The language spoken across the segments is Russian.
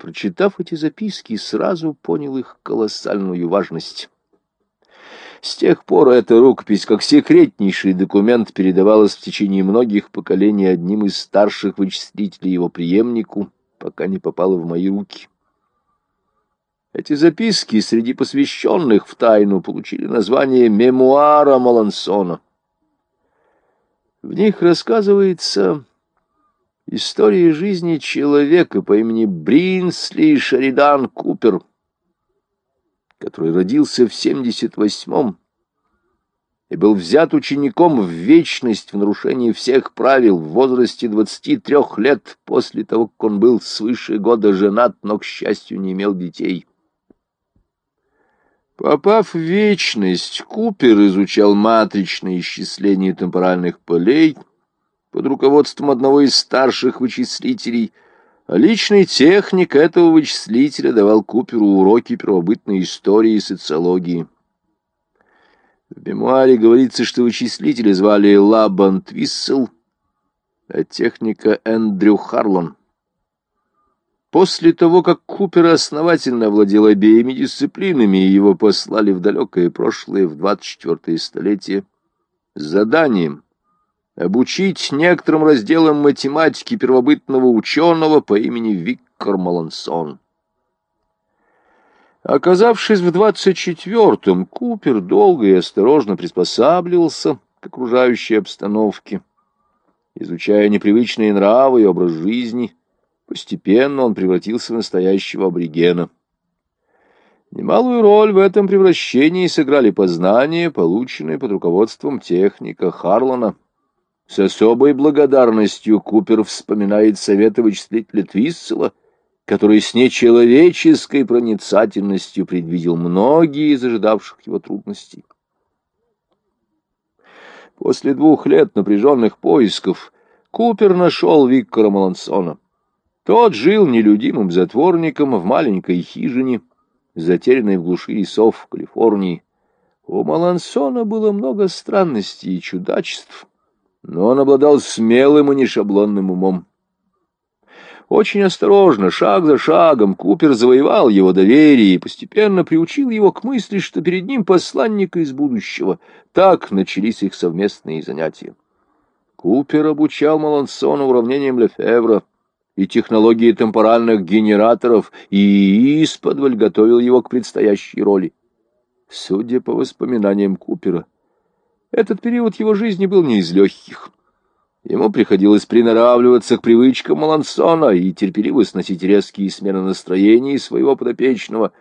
прочитав эти записки, сразу понял их колоссальную важность. С тех пор эта рукопись, как секретнейший документ, передавалась в течение многих поколений одним из старших вычислителей его преемнику, пока не попала в мои руки. Эти записки среди посвященных в тайну получили название «Мемуара Малансона». В них рассказывается история жизни человека по имени Бринсли Шеридан Купер, который родился в 78-м и был взят учеником в вечность в нарушении всех правил в возрасте 23 лет после того, как он был свыше года женат, но, к счастью, не имел детей. Попав в вечность, Купер изучал матричное исчисление темпоральных полей под руководством одного из старших вычислителей, а личный техник этого вычислителя давал Куперу уроки первобытной истории и социологии. В мемуаре говорится, что вычислителя звали Лабан Твиссел, а техника Эндрю Харлон. После того, как Купер основательно овладел обеими дисциплинами, его послали в далекое прошлое, в 24-е столетие, с заданием обучить некоторым разделам математики первобытного ученого по имени Виктор Малансон. Оказавшись в 24-м, Купер долго и осторожно приспосабливался к окружающей обстановке, изучая непривычные нравы и образ жизни – Постепенно он превратился в настоящего аборигена. Немалую роль в этом превращении сыграли познания, полученные под руководством техника Харлана. С особой благодарностью Купер вспоминает советы вычислителя Твиссела, который с нечеловеческой проницательностью предвидел многие из ожидавших его трудностей. После двух лет напряженных поисков Купер нашел Виктора Малансона. Тот жил нелюдимым затворником в маленькой хижине, затерянной в глуши лесов в Калифорнии. У Малансона было много странностей и чудачеств, но он обладал смелым и нешаблонным умом. Очень осторожно, шаг за шагом, Купер завоевал его доверие и постепенно приучил его к мысли, что перед ним посланник из будущего. Так начались их совместные занятия. Купер обучал Малансона уравнением Лефевра, и технологии темпоральных генераторов, и исподволь готовил его к предстоящей роли. Судя по воспоминаниям Купера, этот период его жизни был не из легких. Ему приходилось приноравливаться к привычкам Малансона и терпеливо сносить резкие смены настроений своего подопечного.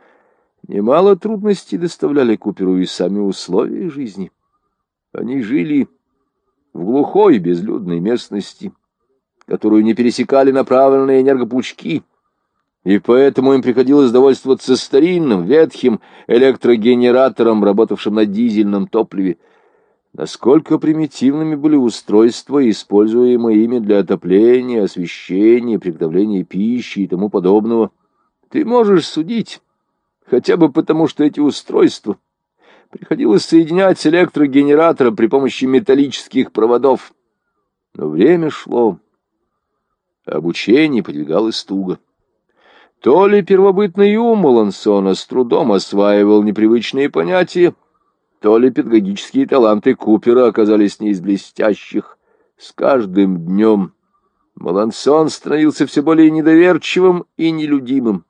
Немало трудностей доставляли Куперу и сами условия жизни. Они жили в глухой безлюдной местности, которую не пересекали направленные энергопучки, и поэтому им приходилось довольствоваться старинным, ветхим электрогенератором, работавшим на дизельном топливе. Насколько примитивными были устройства, используемые ими для отопления, освещения, приготовления пищи и тому подобного, ты можешь судить, хотя бы потому, что эти устройства приходилось соединять с электрогенератором при помощи металлических проводов. Но время шло, Обучение подвигалось туго. То ли первобытный ум Малансона с трудом осваивал непривычные понятия, то ли педагогические таланты Купера оказались не из блестящих. С каждым днем Малансон становился все более недоверчивым и нелюдимым.